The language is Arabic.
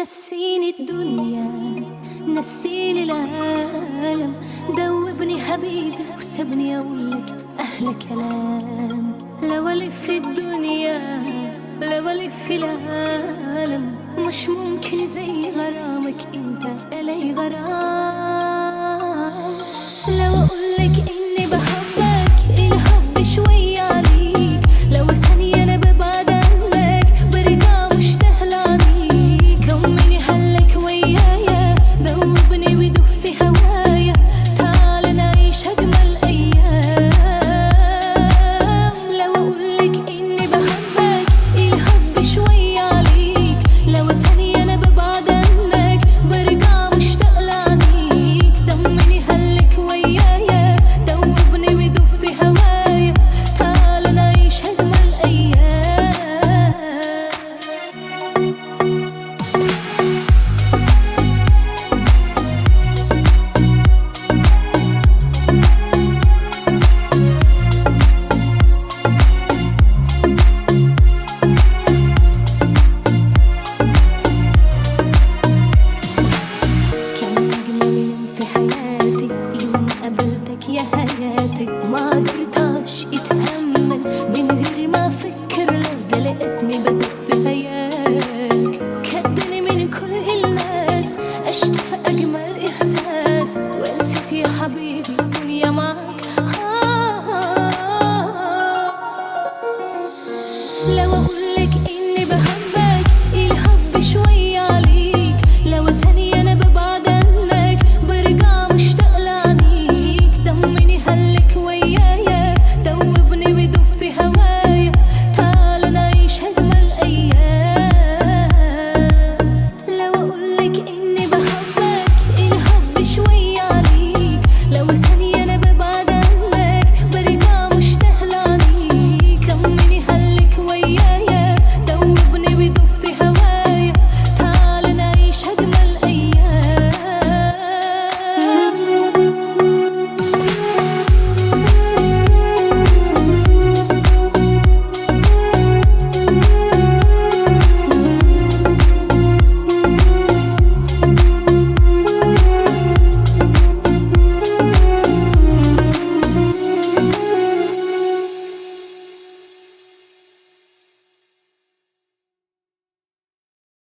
نسيني الدنيا نسيني العالم. دوبني حبيبي وسبني اقولك أحلى كلام. لو ألف الدنيا لو ألف العالم. مش ممكن زي غرامك أنت الي غرام. حياتك ما قدرتاش اتحمل من غير ما أفكر لو زلقتني بدك في هياك كدني من كل الناس اشتفى أجمل